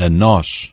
a nós.